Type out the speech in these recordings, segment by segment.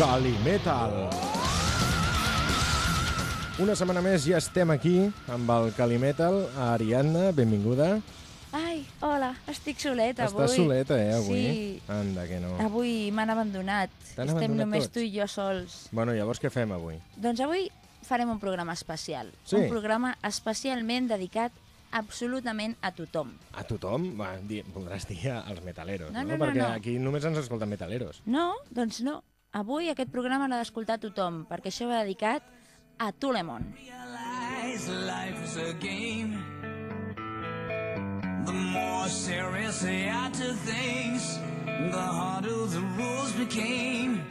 Calimetal. Una setmana més ja estem aquí amb el Calimetal. Ariadna, benvinguda. Ai, hola, estic soleta avui. Estàs soleta, eh, avui? Sí. Anda, que no. Avui m'han abandonat. Estem abandonat només tots? tu i jo sols. Bueno, llavors què fem avui? Doncs avui farem un programa especial. Sí. Un programa especialment dedicat absolutament a tothom. A tothom? Va, di, voldràs dir als metaleros, No, no? no, no, Perquè no. aquí només ens escolten metaleros. No? Doncs no. Avui aquest programa l'ha d'escoltar tothom, perquè això va dedicat a Tulemon. The more serious I took things, the harder the rules became.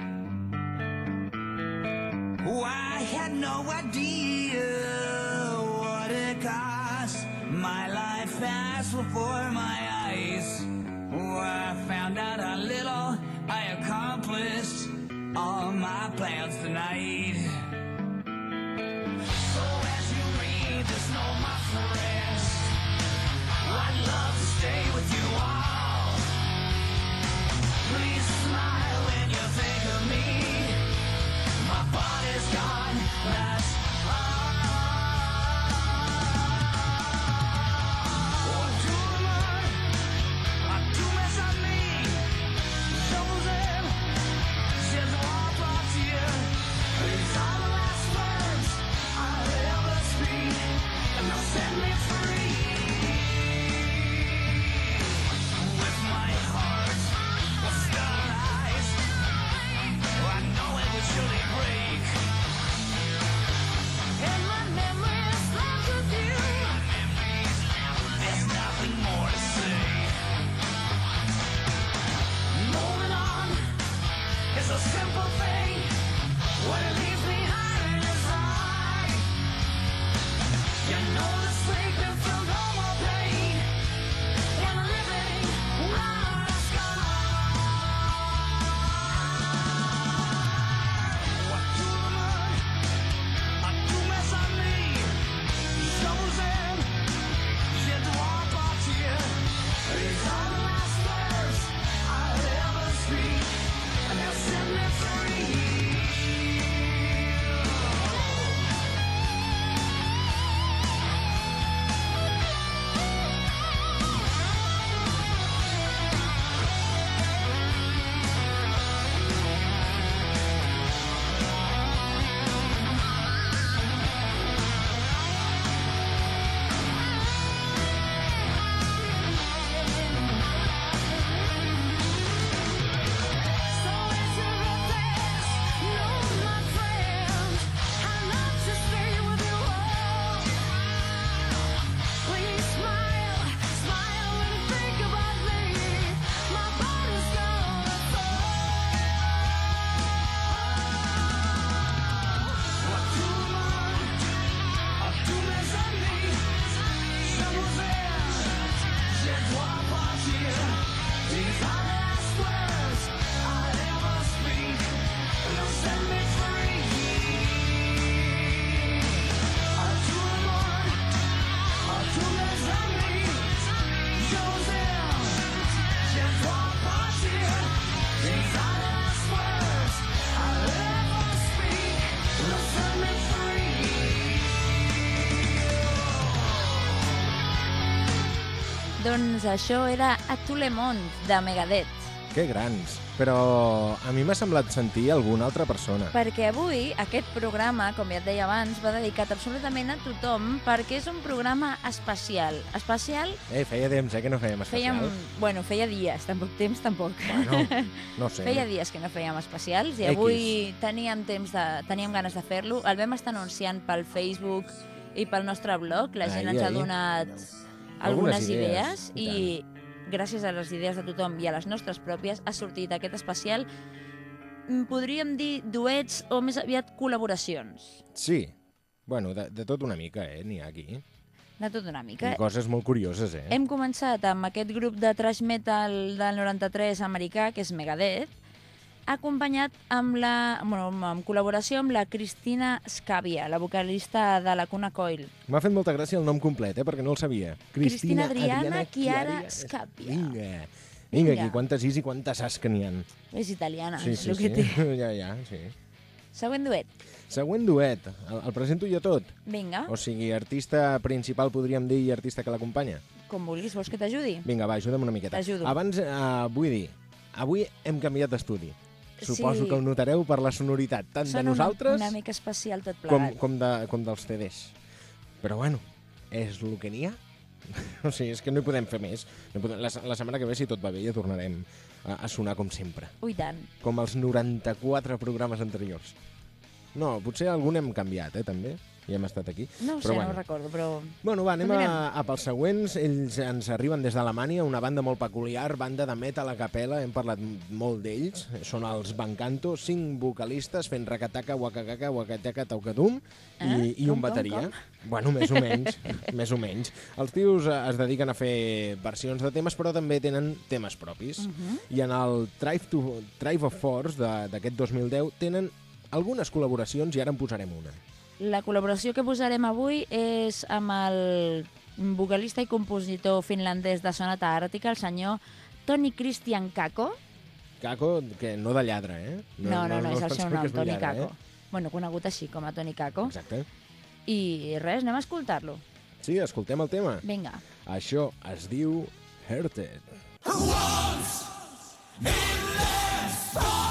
Oh, I had no idea what it cost. My life passed before my eyes. Oh, I found out how little I accomplished all my plans tonight. So as you read this note, my friends, I'd love to stay with you Doncs això era a Tulemont, de Megadeth. Que grans. Però a mi m'ha semblat sentir alguna altra persona. Perquè avui aquest programa, com ja et deia abans, va dedicat absolutament a tothom perquè és un programa especial. Especial Eh, feia temps, eh, que no fèiem especial. fèiem... Bueno, feia dies, tampoc temps, tampoc. Bueno, no sé. Feia dies que no fèiem especials i X. avui teníem temps de, teníem ganes de fer-lo. El vam estar anunciant pel Facebook i pel nostre blog. La gent Ai, ens ha ai. donat Algunes algunes idees, idees, i i gràcies a les idees de tothom i a les nostres pròpies ha sortit aquest especial mm, podríem dir duets o més aviat col·laboracions. Sí. Bueno, de, de tot una mica, eh, n'hi ha aquí. De tot una mica. I coses molt curioses, eh? Hem començat amb aquest grup de thrash metal del 93 americà, que és Megadeth, acompanyat amb la, bueno, amb col·laboració amb la Cristina Scavia, la vocalista de la Cuna Coil. M'ha fet molta gràcia el nom complet, eh, perquè no el sabia. Cristina Adriana Chiara Scapia. Vinga. Vinga, Vinga. aquí, quantes is i quantes as que n'hi ha. És italiana, Sí, és sí, el que sí. té. ja, ja, sí. Següent duet. Següent duet. El, el presento jo tot. Vinga, O sigui, artista principal, podríem dir, i artista que l'acompanya. com vulguis, vols que t'ajudi? Vinga, va, ajuda'm una miqueta. T'ajudo. Abans, eh, vull dir, avui hem canviat d'estudi. Suposo Sí. que ho notareu per la sonoritat, tant Sona de nosaltres una, una mica especial tot com, plegat. com, de, com dels CDs. Però bueno, és el que n'hi ha. o sigui, és que no hi podem fer més. No podem... la, la setmana que ve, si tot va bé, ja tornarem a, a sonar com sempre. Ui, tant. Com els 94 programes anteriors. No, potser algun hem canviat, eh, també. I hem estat aquí. No ho sé, però no bueno. ho recordo, però... Bueno, va, anem a, a pels següents. Ells ens arriben des d'Alemanya, una banda molt peculiar, banda de metal a capella, hem parlat molt d'ells. Són els Bancanto, cinc vocalistes fent racataca, wakakaka, wakataka, taucatum i, Eh? i Com, un com, bateria. com? Bueno, més o menys, més o menys. Els tios eh, es dediquen a fer versions de temes, però també tenen temes propis. Mhm. I en el Drive, to, Drive of Force de- d'aquest 2010 tenen algunes col·laboracions i ara en posarem una. La col·laboració que posarem avui és amb el vocalista i compositor finlandès de Sonata Àrtica, el senyor Toni Christian Kako. Caco, que no de lladre, eh? No, no, no, és el seu nom, Toni lladre, Kako. Bueno, conegut així com a Toni Kako. Eh? Exacte. I res, anem a escoltar-lo. Sí, escoltem el tema. Vinga. Això es diu Hurted. I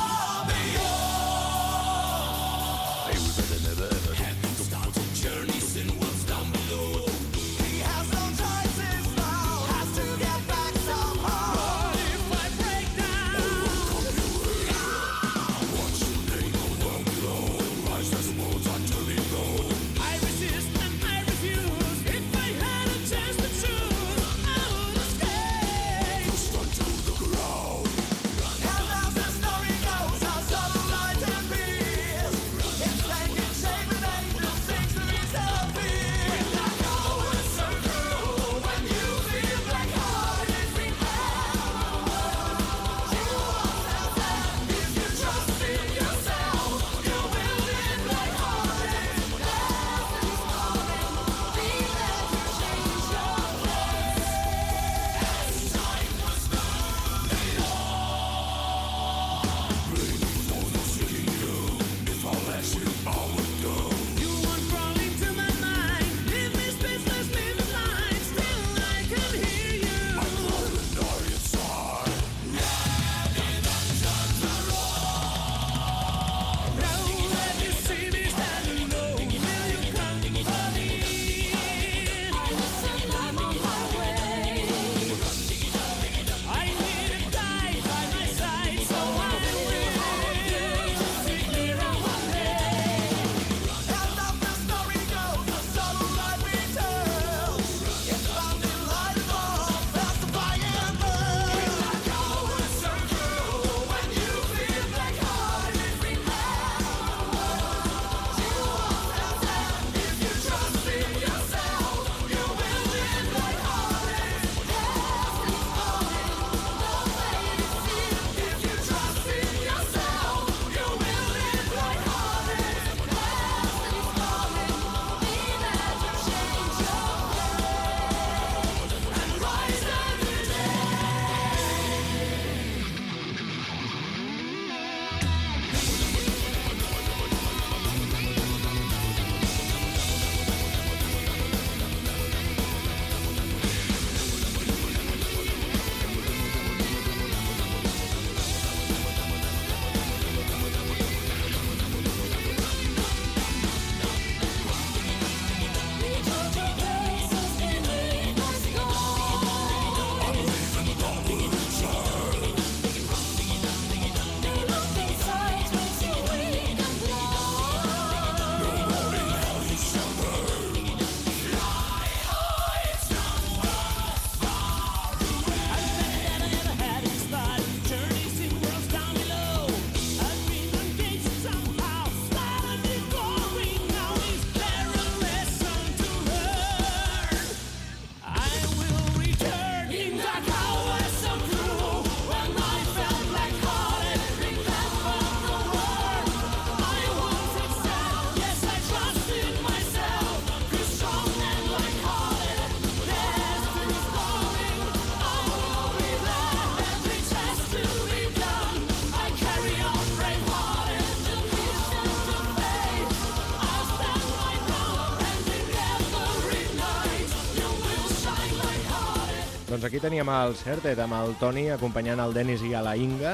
aquí teníem el Certet amb el Toni acompanyant el Denis i a la Inga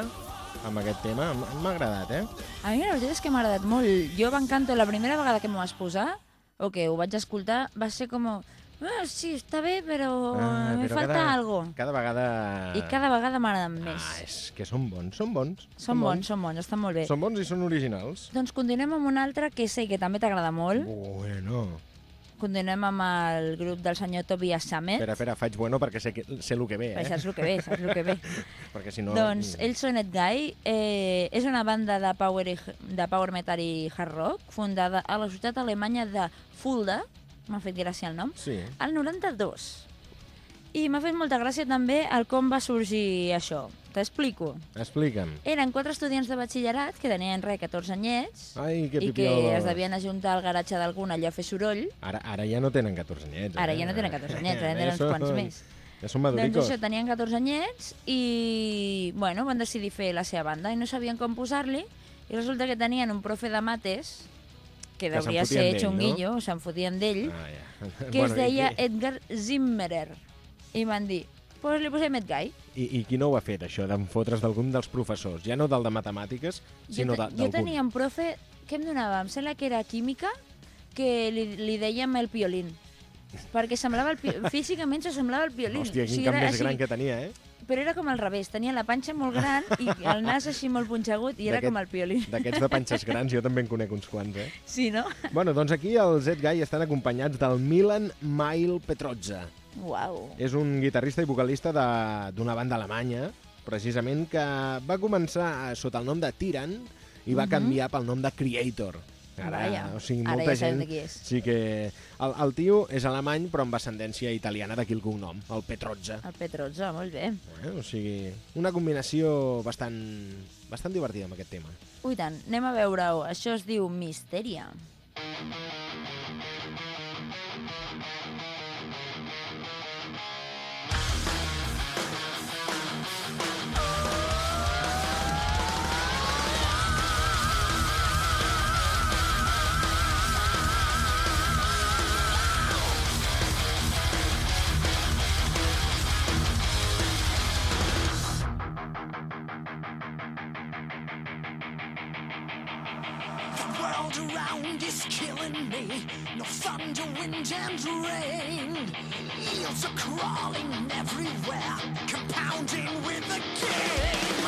amb aquest tema. M'ha agradat, eh? A mi la veritat és que m'ha agradat molt. Jo m'encanto, la primera vegada que m'ho vas posar, o que ho vaig escoltar, va ser com... Ah, sí, està bé, però Ah, me falta cada, algo. Cada vegada... I cada vegada m'agraden més. Ah, és que són bons, són bons. Són bons, són bons, estan molt bé. Són bons i són originals. Doncs continuem amb un altre que sé que també t'agrada molt. Bueno. Continuem amb el grup del senyor Tobias Samet. Espera, espera, faig bueno perquè sé, que, sé el que ve, Eh? Saps el que ve, saps el que ve. Perquè si no... Doncs ells són Ed Guy, eh, és una banda de power, i, de power metal i hard rock fundada a la ciutat alemanya de Fulda, m'ha fet gràcia el nom, Sí. al 92. I m'ha fet molta gràcia també el com va sorgir això. T'explico. Explica'm. Eren quatre estudiants de batxillerat que tenien res, 14 anyets, Ai, que i que es devien ajuntar al garatge d'algun allò a fer soroll. Ara, ara ja no tenen 14 anyets. Ara eh? ja no tenen 14 anyets, ara tenen uns quants més. Ja són Doncs maduricos. això, tenien 14 anyets i, bueno, van decidir fer la seva banda i no sabien com posar-li i resulta que tenien un profe de mates que Que devia ser xunguillo, no? se'n fotien d'ell, Ah, ja. que es i deia qui- Edgar Zimmerer. I van dir, pues li posem Ed Guy. I, I qui no ho ha fet, això, d'enfotre's d'algun dels professors? Ja no del de matemàtiques, sinó d'algun. jo tenia un profe que em donava, em sembla que era química, que li, li dèiem el piolín. Perquè semblava el físicament s'assemblava al piolín. Hòstia, O quin sigui, cap era més així, gran que tenia, eh? Però era com al revés, tenia la panxa molt gran i el nas així molt punxegut i era com el piolín. D'aquests de panxes grans jo també en conec uns quants, eh? Sí, no? Bueno, doncs aquí els Ed Guy estan acompanyats del Milan Mail Petrozza. Uau. És un guitarrista i vocalista de- d'una banda alemanya, precisament, que va començar sota el nom de Tyran i va Mhm. canviar pel nom de Creator. Vaja, o sigui, ara molta ja gent... de qui és. Sí que... El, el tio és alemany, però amb ascendència italiana d'aquí el cognom, el Petrozza. El Petrozza, molt bé. Eh? O sigui, una combinació bastant, bastant divertida amb aquest tema. Ui tant, anem a veure-ho. Això es diu Misteria. The world around is killing me. No thunder, wind, and rain. Eels are crawling everywhere, compounding with the game.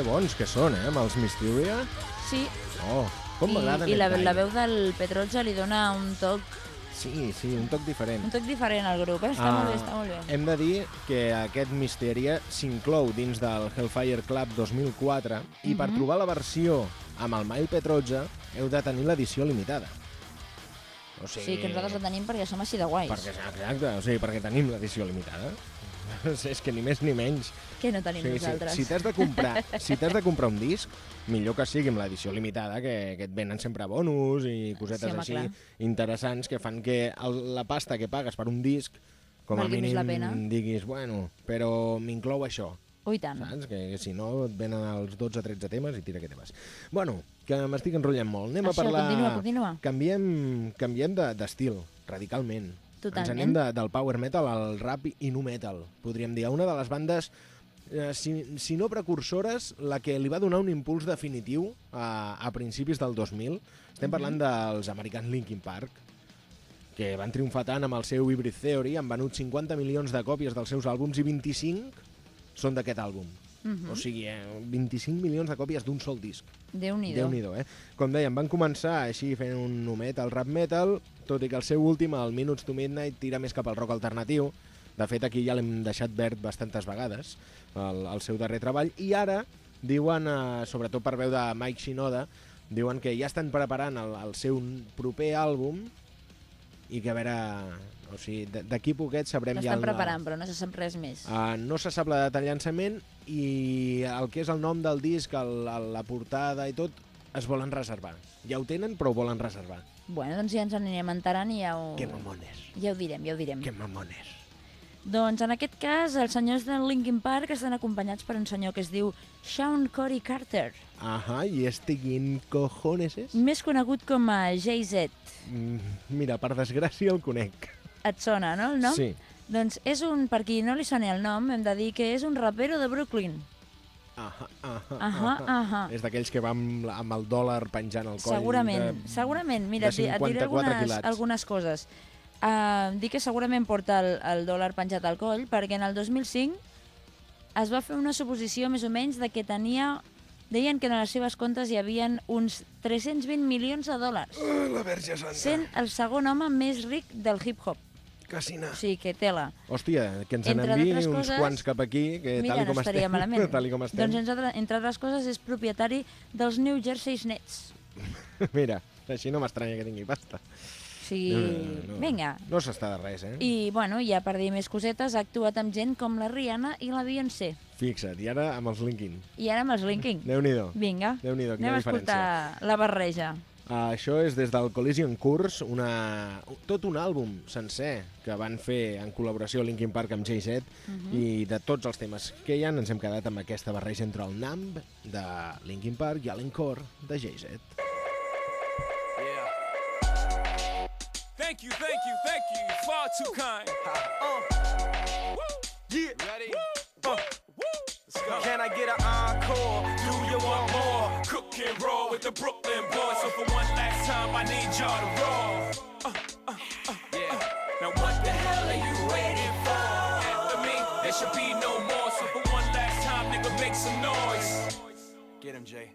Que bons que són, eh, amb els Mysteria. Sí, Oh, com i, m'agrada i la, la veu del Petrolja li dona un toc, Sí, sí, un toc diferent. un toc diferent al grup, eh? Està Ah, molt bé, està molt bé. Hem de dir que aquest Mysteria s'inclou dins del Hellfire Club 2004 i per Mhm. trobar la versió amb el Mile Petroja heu de tenir l'edició limitada. O sigui, Sí, que nosaltres la tenim perquè som així de guais. Perquè, exacte, o sigui, perquè tenim l'edició limitada. És que ni més ni menys. Que no tenim Sí, sí. nosaltres. Si t'has de comprar, si t'has de comprar un disc, millor que sigui amb l'edició limitada, que, que et venen sempre bonus i cosetes Sí, home, així clar. interessants que fan que el, la pasta que pagues per un disc com a Valgui més mínim la pena. diguis, bueno, però m'inclou això, Ui, tant. saps? Que, que si no et venen els 12-13 temes i tira que te vas. Bueno, que m'estic enrotllant molt. Anem Això, a parlar... continua, continua. Canviem, canviem de- d'estil, radicalment. Totalment. Ens anem de, del power metal al rap i nu metal, podríem dir. Una de les bandes, eh, si, si no precursores, la que li va donar un impuls definitiu a, a principis del 2000. Estem parlant dels americans Linkin Park, que van triomfar tant amb el seu Hybrid Theory, han venut 50 milions de còpies dels seus àlbums i 25 són d'aquest àlbum. Mhm. O sigui, eh, 25 milions de còpies d'un sol disc. Déu-n'hi-do. Déu-n'hi-do, eh? Com dèiem, van començar així fent un nu metal, rap metal, tot i que el seu últim, el Minutes to Midnight, tira més cap al rock alternatiu. De fet, aquí ja l'hem deixat verd bastantes vegades, el, el seu darrer treball. I ara, diuen, eh, sobretot per veu de Mike Shinoda, diuen que ja estan preparant el, el seu proper àlbum i que a veure... O sigui, d'aquí poquet sabrem ja... L'estan preparant, però no se sap res més. Uh, no se sap la data de llançament i el que és el nom del disc, el, el, la portada i tot, es volen reservar. Ja ho tenen, però ho volen reservar. Bueno, doncs ja ens anirem enterant i ja ho, Que mamones, ja ho direm, ja ho direm. que mamones. Doncs en aquest cas, els senyors de Linkin Park estan acompanyats per un senyor que es diu Sean Corey Carter, Ajá, i este quin cojones és? més conegut com a Jay-Z. Mm, mira, per desgràcia el conec. Et sona, no, el nom? Sí. Doncs és un, per qui no li soni el nom, hem de dir que és un rapero de Brooklyn. Ahà, ahà, Ahà, ahà. És d'aquells que va amb, amb el dòlar penjant al coll. Segurament, de- segurament. Mira, de et di- et diré 54 algunes, quilats. algunes coses. Uh, dic que segurament porta el, el dòlar penjat al coll, perquè en el 2005 es va fer una suposició més o menys de que tenia... Deien que en les seves comptes hi havien uns 320 milions de dòlars, Ah, la verge santa. sent el segon home més ric del hip-hop. Casina. O sigui, que tela. Hòstia, que ens Entre n'enviï uns coses, quants cap aquí, que Mira, tal i no com estaria estem, malament. tal i com estem. Doncs, entre, entre altres coses, és propietari dels New Jersey Nets. Mira, així no m'estranya que tingui pasta. O sigui, no. vinga. No s'està de res, eh? I, bueno, ja per dir més cosetes, ha actuat amb gent com la Rihanna i la Beyoncé. Fixa't, i ara amb els Linkin. I ara amb els Linkin. Déu-n'hi-do. Vinga, Déu-n'hi-do, quina anem a diferència. escoltar la barreja. Uh, això és des del Collision Course, una... tot un àlbum sencer que van fer en col·laboració Linkin Park amb Jay-Z Mhm. i de tots els temes que hi ha ens hem quedat amb aquesta barreja entre el Numb de Linkin Park i l'Encore de Jay-Z. Yeah. Thank you, thank you, thank you. You're far too kind. Uh. Woo. Yeah. Ready? Uh. Can I get an encore? Do you want more? Cook and roll with the Brooklyn boys. So for one last time, I need y'all to roll. Uh, uh, uh, yeah. Now what the hell are you waiting for? After me, there should be no more. So for one last time, nigga, make some noise. Get him, Jay.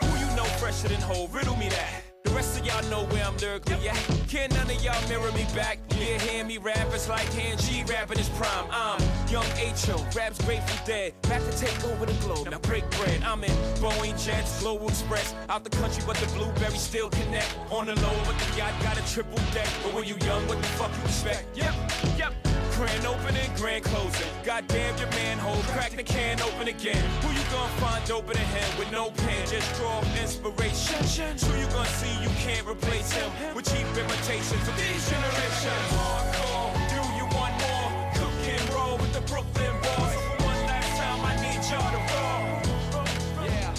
Who you know fresher than whole? Riddle me that. The rest of y'all know where I'm lyrically at. Can none of y'all mirror me back? Yeah, hear me rap, it's like hand G rapping his prime. I'm young H.O., raps Grateful Dead. Back to take over the globe, now break bread. I'm in Boeing Jets, Global Express. Out the country, but the blueberries still connect. On the low, but the yacht got a triple deck. But when you young, what the fuck you expect? Yep, yep. Grand opening, grand closing. Goddamn your manhole, crack the can open again. Who you gonna find open a him with no pen? Just draw inspiration. Who you gonna see you can't replace him with cheap imitations of these generations? Brooklyn boys. One last time, I need y'all to roll. Yeah.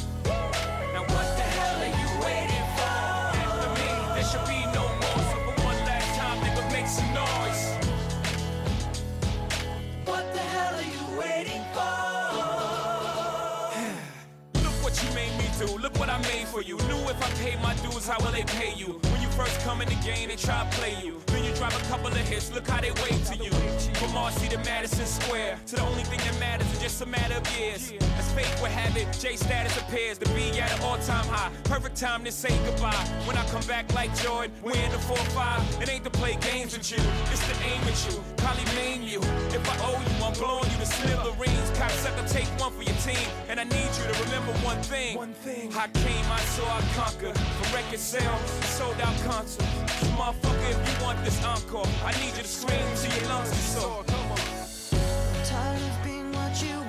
Now what the hell are you waiting for? After me, there should be no more. So for one last time, nigga, make some noise. What the hell are you waiting for? Look what you made me do, look what I made for you. Knew if I paid my dues, how will they pay you? First come in the game, they try to play you. Then you drop a couple of hits, look how they wave to you. From Marcy to Madison Square, to the only thing that matters is just a matter of years. As fate would have it, J status appears to be at an all-time high. Perfect time to say goodbye. When I come back like Jordan, we're in the 4-5. It ain't to play games with you, it's to aim at you, probably maim you. If I owe you, I'm blowing you to smithereens. Cocksucker, take one for your team, and I need you to remember one thing. One thing. I came, I saw, I conquered. From record sales, sold out concerts. So motherfucker, if you want this encore, I need you to scream till your lungs get. Come on. Tired of being what you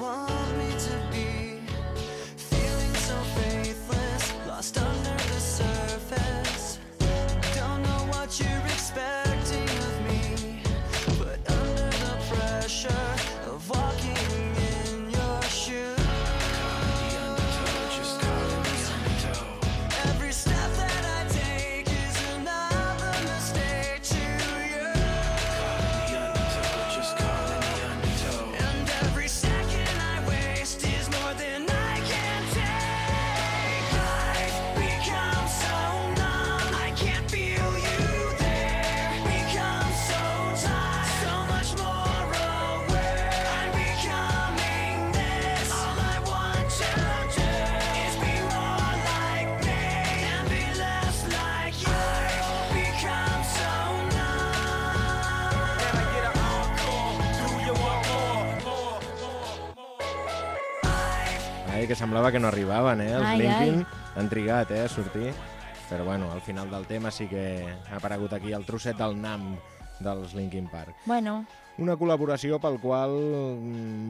semblava que no arribaven, eh? Els Ai, Linkin han trigat, eh, a sortir. Però bueno, al final del tema sí que ha aparegut aquí el trosset del NAM dels Linkin Park. Bueno, Una col·laboració pel qual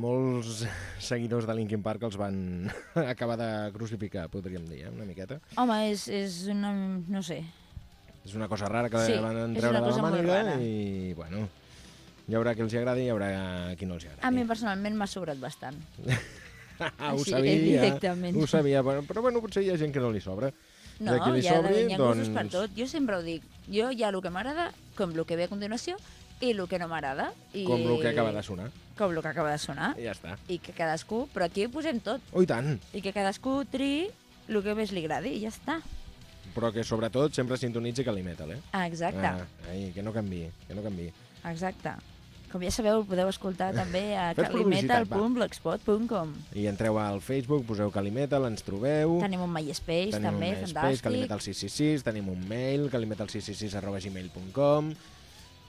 molts seguidors de Linkin Park els van acabar de crucificar, podríem dir, eh? una miqueta. home, és, és una... no sé. És una cosa rara que Sí, van treure de la màniga i, bueno, hi haurà qui els agradi i hi haurà qui no els agradi. A mi personalment m'ha sobrat bastant. Ah, ho Així, sabia, ho sabia, però, però bueno, potser hi ha gent que no li sobra. No, qui li hi ha, sobri, hi ha gustos per doncs- tot. Jo sempre ho dic. Jo hi ha el que m'agrada, com el que ve a continuació, i el que no m'agrada. I... Com el que acaba de sonar. Com el que acaba de sonar. I ja està. I que cadascú... Però aquí ho posem tot. Oh, tant! I que cadascú triï el que més li agradi i ja està. Però que sobretot sempre sintonitzi Calimetal, eh? Ah, exacte, Ah, ai, que no canvi, que no canvi. exacte. Com ja sabeu, el podeu escoltar també a calimetal.blogspot.com. I entreu al Facebook, poseu Calimetal, ens trobeu. Tenim un MySpace, Tenim també, un MySpace, fantàstic. Calimetal666, tenim un mail, calimetal666 arroba gmail.com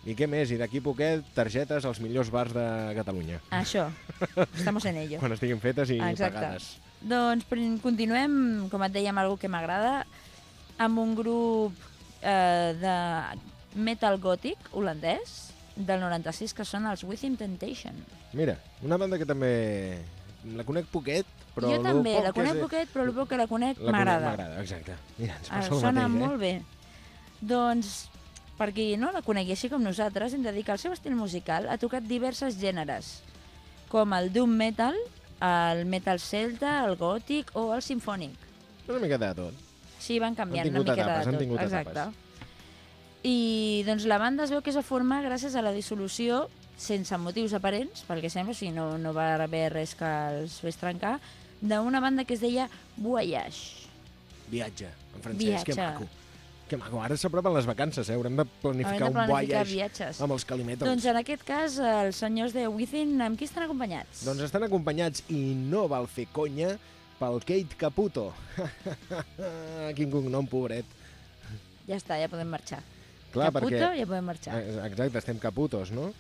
i què més? I d'aquí poquet, targetes als millors bars de Catalunya. Això, estamos en ello. Quan estiguin fetes i Exacte. pagades. Doncs continuem, com et dèiem, algo que m'agrada, amb un grup eh, de metal gòtic holandès del 96, que són els Within Temptation. Mira, una banda que també la conec poquet, però jo també, la conec sé- poquet, però el poc que la conec m'agrada. M'agrada, exacte. Mira, ens Ah, passa el Sona mateix, molt bé. Doncs, per qui no la conegui així com nosaltres, hem de dir que el seu estil musical ha tocat diversos gèneres, com el doom metal, el metal celta, el gòtic o el sinfònic. eh? Una miqueta de tot. Sí, van canviant Han una etapes, han de tot. tingut Exacte. etapes. I doncs la banda es veu que es va formar gràcies a la dissolució sense motius aparents, pel que sembla, o sigui, no, no va haver res que els fes trencar, d'una banda que es deia Voyage. Viatge, en francès, Viatge. que maco. Que maco, ara s'apropen les vacances, eh? Haurem de planificar, Haurem de planificar un voyage viatges. amb els calimetals. Doncs en aquest cas, els senyors de Within, amb qui estan acompanyats? Doncs estan acompanyats, i no val fer conya, pel Kate Caputo. Quin cognom, pobret. Ja està, ja podem marxar. Clar, Caputo, perquè... ja podem marxar. Eh, Exacte, estem caputos, no?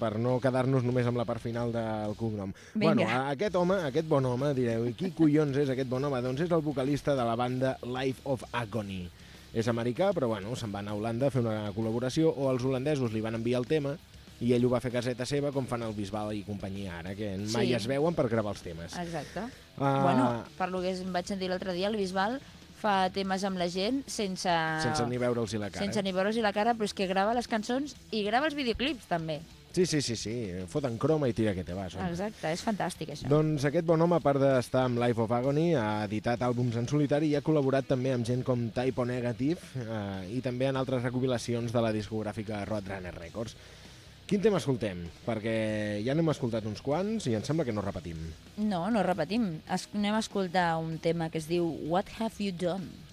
Per no quedar-nos només amb la part final del cognom. Vinga. Bueno, aquest home, aquest bon home, direu, i qui collons és aquest bon home? Doncs és el vocalista de la banda Life of Agony. És americà, però bueno, se'n va anar a Holanda a fer una col·laboració, o els holandesos li van enviar el tema, i ell ho va fer caseta seva, com fan el Bisbal i companyia ara, que mai Sí. es veuen per gravar els temes. Exacte. Ah, Bueno, per lo que vaig sentir l'altre dia, el Bisbal fa temes amb la gent sense... Sense ni veure'ls la cara. Sense ni veure'ls la cara, però és que grava les cançons i grava els videoclips, també. Sí, sí, sí, sí, foten croma i tira que te vas. home. Exacte, és fantàstic, això. Doncs aquest bon home, a part d'estar amb Life of Agony, ha editat àlbums en solitari i ha col·laborat també amb gent com Typo Negative eh, i també en altres recopilacions de la discogràfica Roadrunner Records. Quin tema escoltem? Perquè ja n'hem escoltat uns quants i em sembla que no repetim. No, no repetim. Es, anem a escoltar un tema que es diu What Have You Done?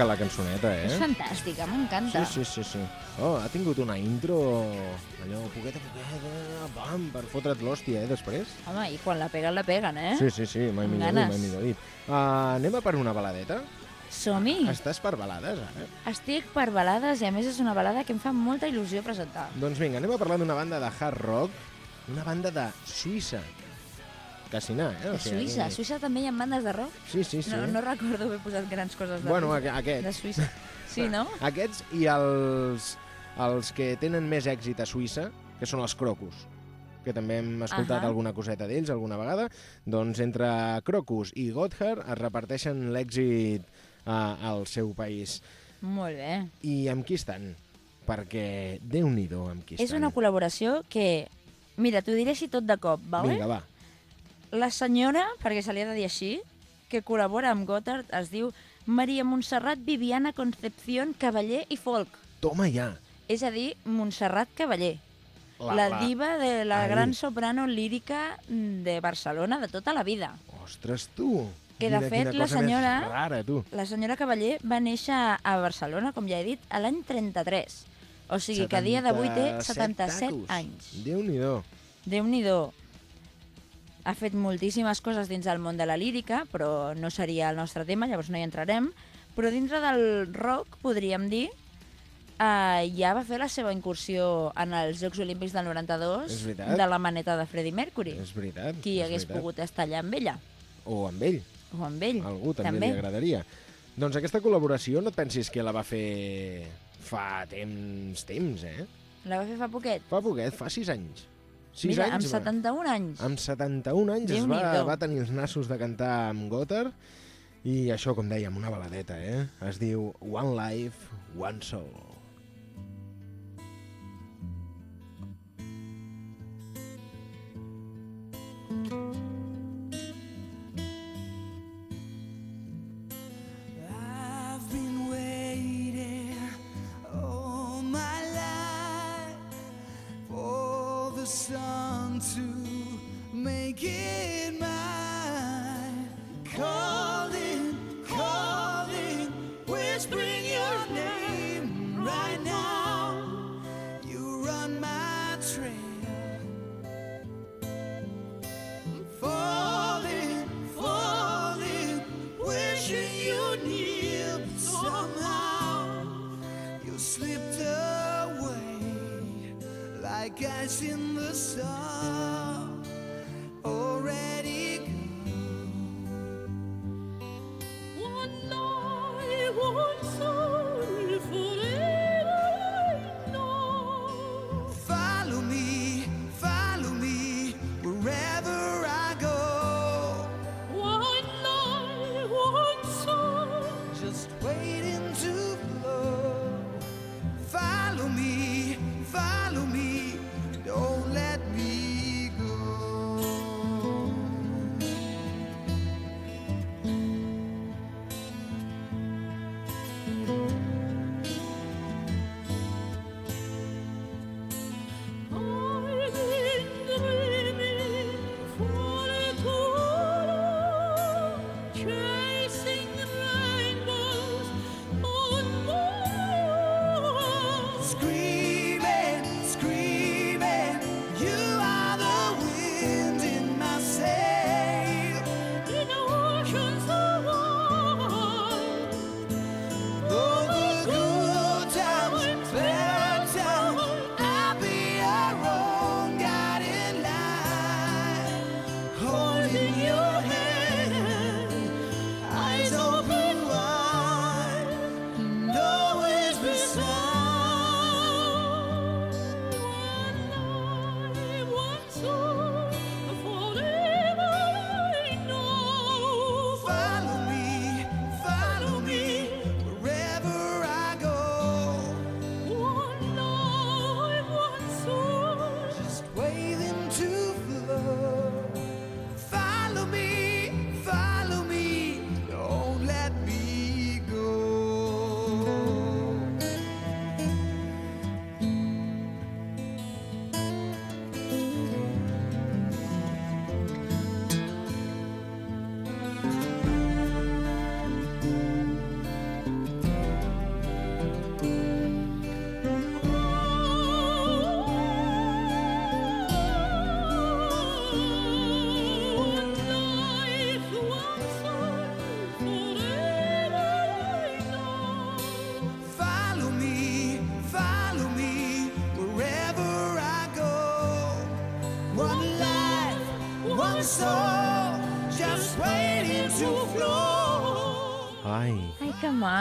Maca la cançoneta, És eh? fantàstica, m'encanta. Sí, sí, sí, sí. Oh, ha tingut una intro, allò, poqueta poqueta, bam, per fotre't l'hòstia, eh, després. Home, i quan la peguen, la peguen, eh? Sí, sí, sí, mai millor dit, mai millor dit. Uh, anem a per una baladeta? Som-hi! Estàs per balades, ara? Estic per balades i a més és una balada que em fa molta il·lusió presentar. Doncs vinga, anem a parlar d'una banda de hard rock, una banda de Suïssa. Quasi anar, eh? O sigui, Suïssa. A aquí- Suïssa també hi ha bandes de rock? Sí, sí, sí. No, no recordo haver posat grans coses de, Bueno, Suïssa. aqu- aquests. de Suïssa. Sí, no? Aquests i els, els que tenen més èxit a Suïssa, que són els Crocus que també hem escoltat Ahà. alguna coseta d'ells alguna vegada, doncs entre Crocus i Gotthard es reparteixen l'èxit uh, al seu país. Molt bé. I amb qui estan? Perquè, déu nhi amb qui estan. És una col·laboració que... Mira, t'ho diré així tot de cop, vale? Vinga, va. La senyora, perquè se li ha de dir així, que col·labora amb Gotthard es diu Maria Montserrat Viviana Concepción Cavaller i Folk. Toma ja. És a dir, Montserrat Cavaller. La, la, diva de la Ai. gran soprano lírica de Barcelona de tota la vida. Ostres, tu. Que, de Quina- fet, la senyora- rara, tu. La senyora Cavaller va néixer a Barcelona, com ja he dit, a l'any 33. O sigui que a dia d'avui té 77 tacos. anys. Déu-n'hi-do. Déu-n'hi-do. Ha fet moltíssimes coses dins del món de la lírica, però no seria el nostre tema, llavors no hi entrarem. Però dintre del rock, podríem dir, eh, ja va fer la seva incursió en els Jocs Olímpics del 92 És veritat. de la maneta de Freddie Mercury. És veritat. Qui és hagués veritat. pogut estar allà amb ella? O amb ell. O amb ell. Algú també, també. li agradaria. Doncs aquesta col·laboració no et pensis que la va fer fa temps, temps, eh? La va fer fa poquet. Fa poquet, fa sis anys. Sis Mira, amb anys, va. 71 anys. Amb 71 anys es va, va tenir els nassos de cantar amb Gotthard i això, com dèiem, una baladeta, eh? Es diu One Life, One Soul. you slipped away like ice in the sun.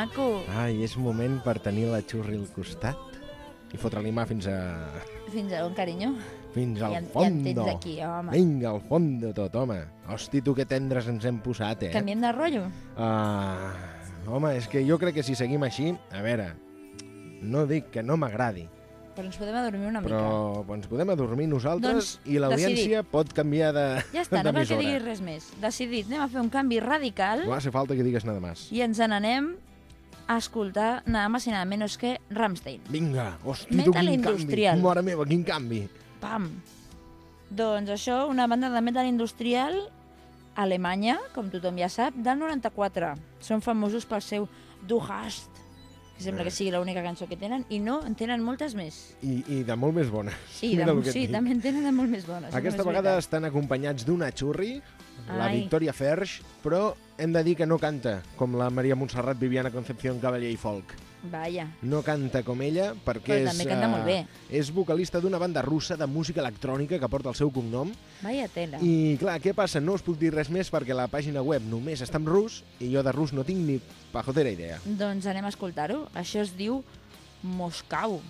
Maco. ai, és moment per tenir la xurri al costat i fotre-li mà fins a... Fins a on, carinyo? fins al Ja, ja en fondo. tens aquí, home. Vinga, al fons de tot, home. Hosti, tu que tendres ens hem posat, eh? Canviem de rotllo? Ah, home, és que jo crec que si seguim així, a veure, no dic que no m'agradi, Però ens podem adormir una mica. però ens podem adormir nosaltres Doncs, i l'audiència pot canviar de Ja està, no cal que diguis res més. Decidit, anem a fer un canvi radical No hace falta que digues nada más. i ens n'anem a escoltar nada más i nada menos que Rammstein. Vinga, hosti, tu Metal quin industrial. canvi. Mare meva, quin canvi. Pam! Doncs això, una banda de metal industrial alemanya, com tothom ja sap, del 94. Són famosos pel seu Du hast, que sembla que sigui l'única cançó que tenen, i no, en tenen moltes més. I, i de molt més bones. I de, sí, dic. també en tenen de molt més bones. Aquesta és vegada veritat. estan acompanyats d'una xurri, la Ai. Victoria Fersch, però hem de dir que no canta com la Maria Montserrat Viviana Concepción Cavaller i Folk. Vaja. No canta com ella perquè Però és, canta molt bé. és vocalista d'una banda russa de música electrònica que porta el seu cognom. Vaja tela. I clar, què passa? No us puc dir res més perquè la pàgina web només està en rus i jo de rus no tinc ni pajotera idea. Doncs anem a escoltar-ho. Això es diu Moscou.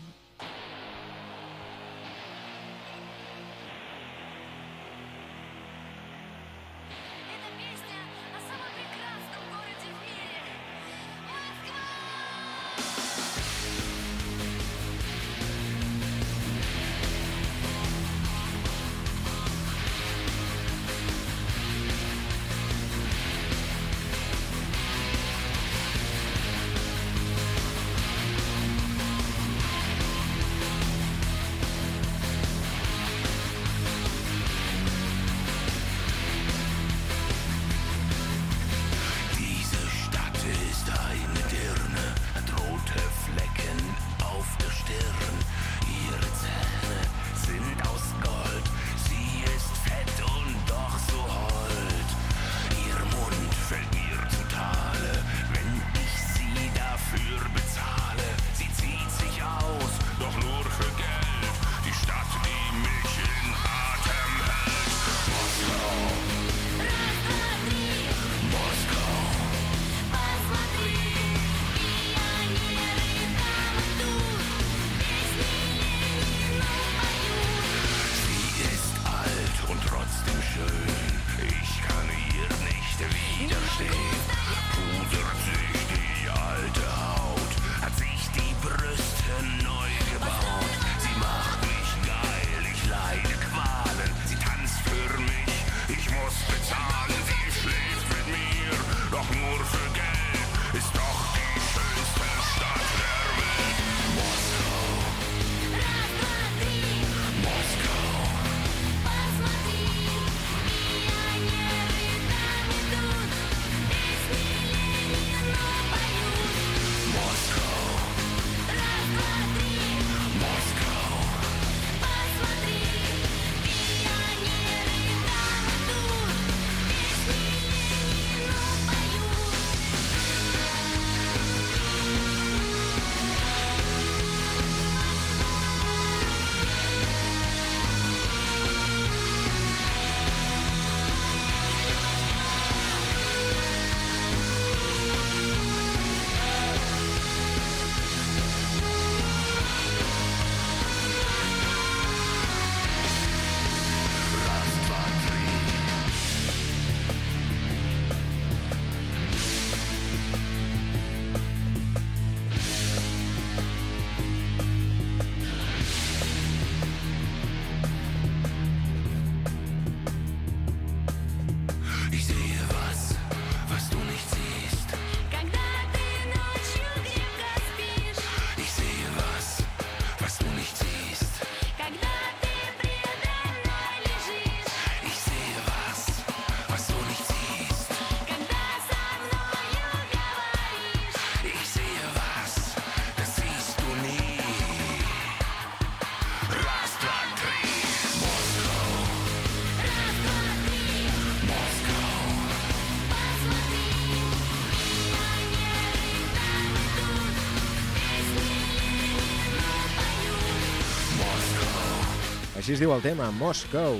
Així es diu el tema, Moscou,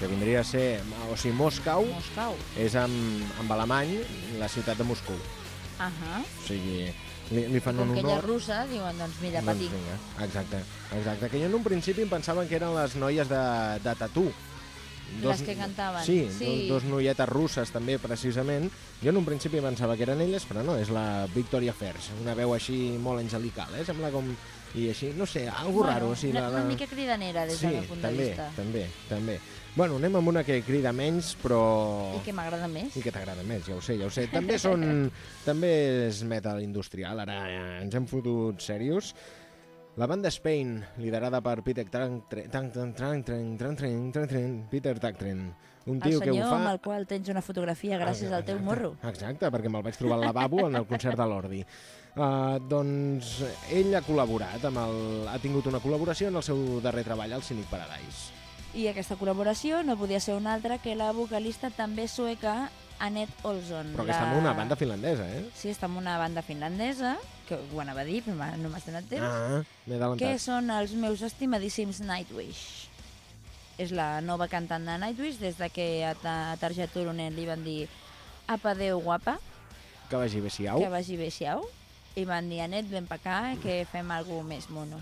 que vindria a ser... O sigui, Moscou Moscou. és amb, amb alemany la ciutat de Moscou. Ahà. O sigui, li, li fan Com un honor... russa, diuen, doncs mira, Doncs patir. vinga, exacte, exacte. Que jo en un principi em pensaven que eren les noies de, de Tatú. Les que cantaven, Sí, sí. Dos, dos noietes russes també, precisament. Jo en un principi pensava que eren elles, però no, és la Victoria Fers, una veu així molt angelical, eh? Sembla com i així, no sé, algo bueno, raro. O sigui, una, la, la... una mica cridanera des sí, del meu punt també, de vista. també, també. Bueno, anem amb una que crida menys, però... I que m'agrada més. I que t'agrada més, ja ho sé, ja ho sé. També són... també és metal industrial, ara eh, ens hem fotut serios. La banda Spain, liderada per Peter Tagtren, Peter Tagtren, un tio que ho fa... El senyor amb el qual tens una fotografia gràcies exacte, al teu morro. Exacte, perquè me'l vaig trobar al lavabo en el concert de l'Ordi. Uh, doncs ell ha col·laborat amb el... ha tingut una col·laboració en el seu darrer treball, al Cynic Paradise. I aquesta col·laboració no podia ser una altra que la vocalista també sueca Annette Olson. Però que està en una banda finlandesa, eh? Sí, està en una banda finlandesa, que ho anava a dir, però no m'has donat temps, Ah, m'he que adelantat. són els meus estimadíssims Nightwish. És la nova cantant de Nightwish, des de que a, Ta- a Tarja Turunen li van dir apa Déu guapa, Que vagi bé, si au. que vagi bé siau, i van dir, Anet, ven pa cá, que fem alguna més mono.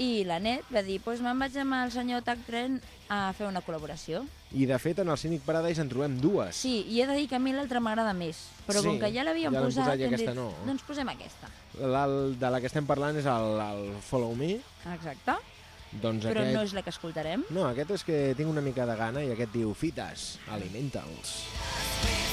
I la Net va dir, doncs me'n vaig amb el senyor Tactren a fer una col·laboració. I de fet, en el Cynic Paradise en trobem dues. Sí, i he de dir que a mi l'altra m'agrada més, però Sí, com que ja l'havíem ja posat, posat i hem dit, no. doncs posem aquesta. La, de la que estem parlant és el, el Follow Me. Exacte, Doncs però aquest... no és la que escoltarem. No, aquest és que tinc una mica de gana i aquest diu Fites, Alimentals. Thank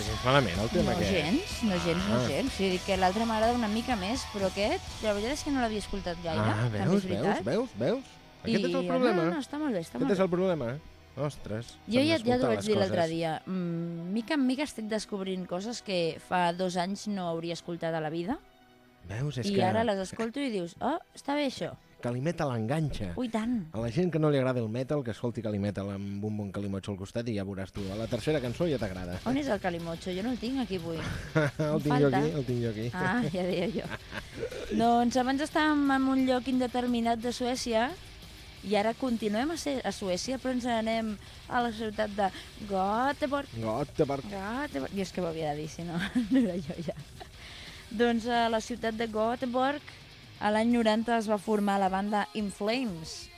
està gens malament el tema No aquest. gens, no gens, no Ah. gens. O sigui, que l'altre m'agrada una mica més, però aquest, la veritat és que no l'havia escoltat gaire. Ah, també veus, és veus, veus, veus? Aquest és el I, problema. No, no, està molt bé, està Aquest molt és bé. el problema. Ostres. Jo ja, ja t'ho vaig dir l'altre dia. Mm, mica en mica estic descobrint coses que fa dos anys no hauria escoltat a la vida. Veus? És I que ara les escolto i dius, oh, està bé això. Calimeta l'enganxa. Ui, tant. A la gent que no li agrada el metal, que escolti Calimetal amb un bon calimotxo al costat i ja veuràs tu. A la tercera cançó ja t'agrada. On és el calimotxo? Jo no el tinc aquí avui. el tinc jo aquí, el tinc jo aquí. Ah, ja deia jo. doncs abans estàvem en un lloc indeterminat de Suècia i ara continuem a ser a Suècia, però ens anem a la ciutat de Göteborg. Göteborg. Göteborg. Jo és que ho havia de dir, si no, no era jo ja. doncs a la ciutat de Göteborg, a l'any 90 es va formar la banda In Flames.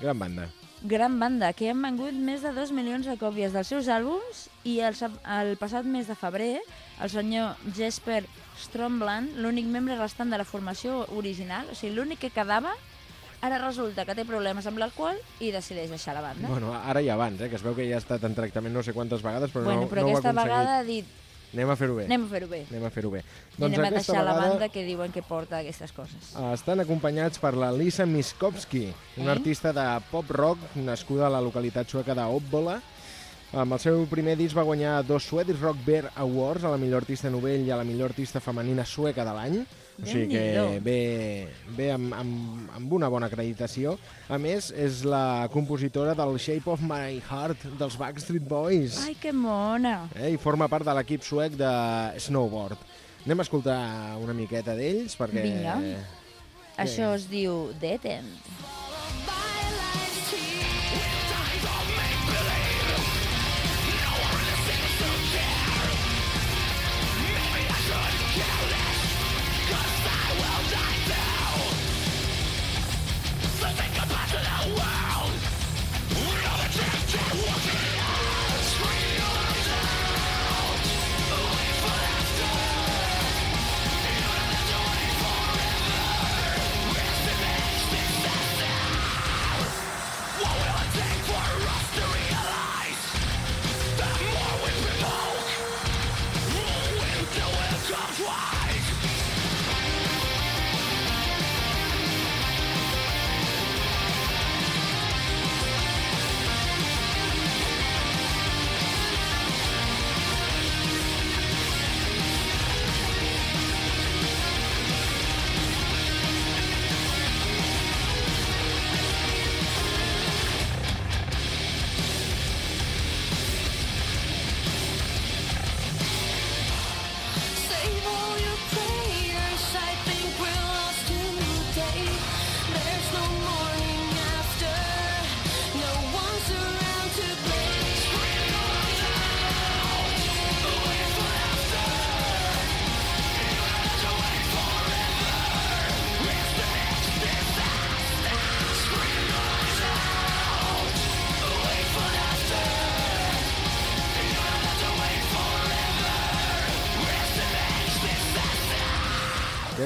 Gran banda. Gran banda, que han vengut més de 2 milions de còpies dels seus àlbums i el, el passat mes de febrer el senyor Jesper Stromland, l'únic membre restant de la formació original, o sigui, l'únic que quedava, ara resulta que té problemes amb l'alcohol i decideix deixar la banda. Bueno, ara i abans, eh, que es veu que ja ha estat en tractament no sé quantes vegades, però, bueno no, però no ho ha aquesta aconseguit. vegada ha dit, Anem a fer-ho bé. anem a fer-ho bé. Anem a fer-ho bé. I anem a deixar la vegada banda que diuen que porta aquestes coses. estan acompanyats per la Lisa Miskovsky, una Eh? artista de pop-rock nascuda a la localitat sueca d'Obbola. Amb el seu primer disc va guanyar dos Swedish Rock Bear Awards a la millor artista novell i a la millor artista femenina sueca de l'any. O sigui que ve, ve amb, amb, amb una bona acreditació. A més, és la compositora del Shape of My Heart dels Backstreet Boys. Ai, que mona! eh, i forma part de l'equip suec de snowboard. Anem a escoltar una miqueta d'ells perquè... Vinga. Això es diu Dead End.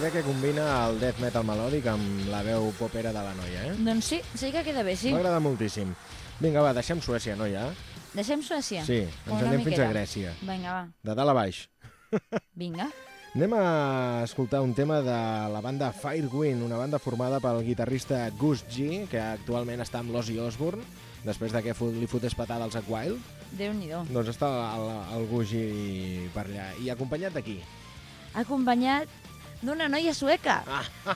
Que bé que combina el death metal melòdic amb la veu popera de la noia, eh? Doncs sí, sí que queda bé, sí. M'agrada moltíssim. Vinga, va, deixem Suècia, no, ja? Deixem Suècia? Sí, ens Una anem fins a Grècia. Vinga, va, De dalt a baix. vinga. Anem a escoltar un tema de la banda Firewind, una banda formada pel guitarrista Gus G, que actualment està amb l'Ozzy Osbourne, després de que li fotés patada al Zack Wild. Déu-n'hi-do. Doncs està el, el Gus G per allà. I acompanyat d'aquí. Acompanyat d'una noia sueca.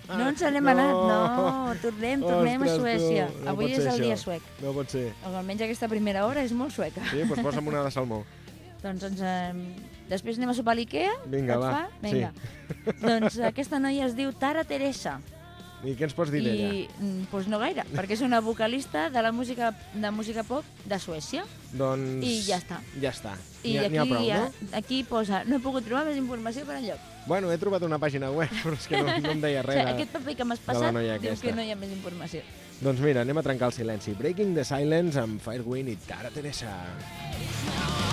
No ens n'hem No. anat, no. Tornem, tornem Ostres, a Suècia. tu, no Avui és el dia això. suec. No pot ser. O almenys aquesta primera hora és molt sueca. Sí, doncs posa'm una de salmó. Doncs ens, eh, després anem a sopar a l'Ikea? Vinga, va. Fa? Vinga. doncs aquesta noia es diu Tara Teresa. I què ens pots dir d'ella? Doncs no gaire, perquè és una vocalista de la música de música pop de Suècia. Doncs... I ja està. Ja està. I ha, aquí, ha prou, ja- no? aquí posa, no he pogut trobar més informació per enlloc. Bueno, he trobat una pàgina web, però és que no, no em deia O res. sigui, de- aquest paper que m'has passat diu aquesta. que no hi ha més informació. Doncs mira, anem a trencar el silenci. Breaking the Silence amb Firewind i Tara Teresa. Breaking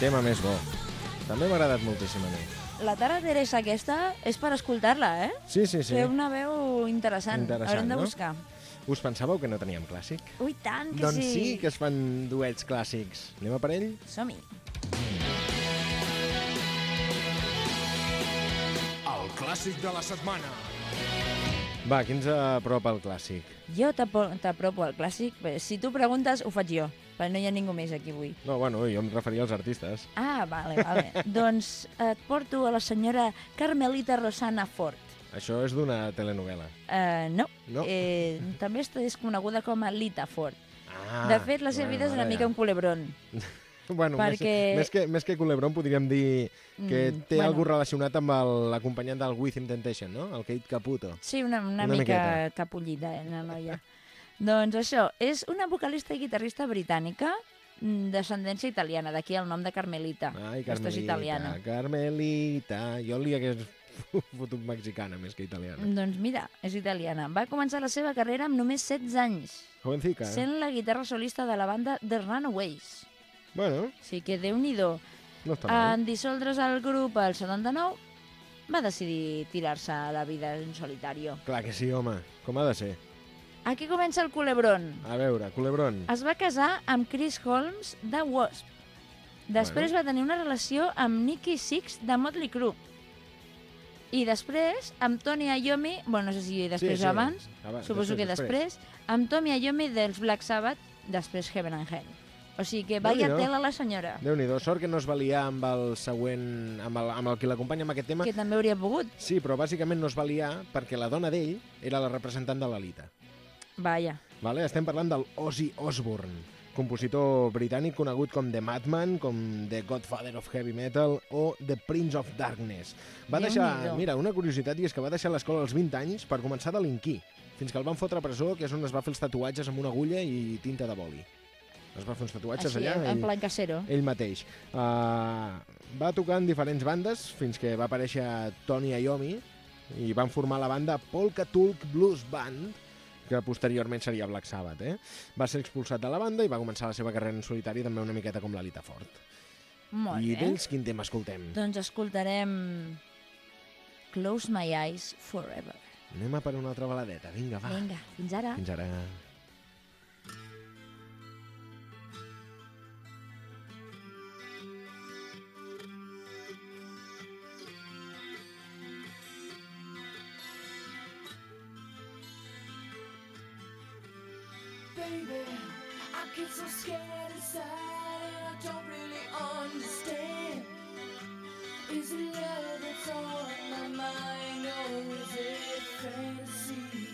tema més bo. També m'ha agradat moltíssim a mi. La Tara Teresa aquesta és per escoltar-la, eh? Sí, sí, sí. Té una veu interessant. Interessant, Haurem de no? buscar. Us pensàveu que no teníem clàssic? Ui, tant que doncs sí. sí que es fan duets clàssics. Anem a per ell? Som-hi. El clàssic de la setmana. Va, qui ens apropa el clàssic? Jo t'apropo al clàssic. Bé, Si tu preguntes, ho faig jo, perquè no hi ha ningú més aquí avui. No, bueno, jo em referia als artistes. Ah, vale, vale. doncs et porto a la senyora Carmelita Rosana Fort. Això és d'una telenovela. Uh, no, No? Eh, també és coneguda com a Lita Fort. Ah, de fet, la seva vida és una mica ja. un culebron. Bueno, perquè- més, més, que, més que Culebron podríem dir que Mm, té bueno. algú relacionat amb l'acompanyant del Within Temptation, no? El Kate Caputo. Sí, una, una, Una una mica miqueta. capullida, eh, la noia. doncs això, és una vocalista i guitarrista britànica mm, d'ascendència italiana, d'aquí el nom de Carmelita. Ai, Aquesta és italiana. Carmelita. Jo li hagués fotut mexicana més que italiana. Doncs mira, és italiana. Va començar la seva carrera amb només 16 anys, Jovencica. eh? sent la guitarra solista de la banda The Runaways. Bueno, sigui que Déu-n'hi-do. no està mal. En dissoldre's el grup al 79, va decidir tirar-se a la vida en solitari. Clar que sí, home. Com ha de ser? Aquí comença el culebron. A veure, Culebron. Es va casar amb Chris Holmes de Wasp. Després va tenir una relació amb Nicky Six de Motley Crue. I després amb Tony Iommi, bueno, no sé si després sí. o abans, Abans, suposo que després, amb Tommy Iommi dels Black Sabbath, després Heaven and Hell. O sigui que vaya tela la senyora, déu nhi Sort que no es va liar amb el següent... amb el, amb el que l'acompanya amb aquest tema. que també hauria pogut. Sí, però bàsicament no es va liar perquè la dona d'ell era la representant de l'Elita. Vaya. Vale? Estem parlant del Ozzy Osbourne, compositor britànic conegut com The Madman, com The Godfather of Heavy Metal o The Prince of Darkness. Va deixar, Déu-n'hi-do. mira, una curiositat i és que va deixar l'escola als 20 anys per començar a delinquir, fins que el van fotre a presó, que és on es va fer els tatuatges amb una agulla i tinta de boli. Es va fer uns tatuatges Així, allà. en ell- plan casero. ell mateix. Uh, va tocar en diferents bandes fins que va aparèixer Tony Iommi i van formar la banda Polka Tulk Blues Band que posteriorment seria Black Sabbath. Eh? Va ser expulsat de la banda i va començar la seva carrera en solitari també una miqueta com l'Alita Fort. Molt I bé. d'ells quin tema escoltem? Doncs escoltarem Close My Eyes Forever. Anem a per una altra baladeta. Vinga, va. Vinga, fins ara. Fins ara. Baby, I get so scared inside and I don't really understand. Is it love that's on my mind or is it fantasy?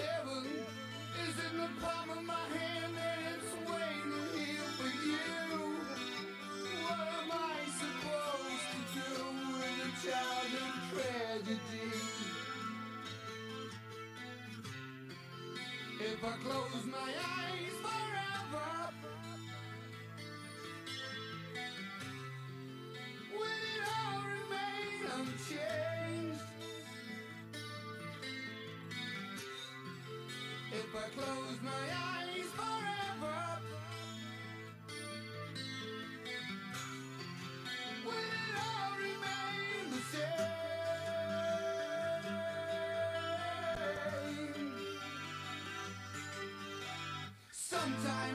Heaven is in the palm of my hand and it's If I close my eyes forever, will it all remain unchanged? If I close my eyes Sometimes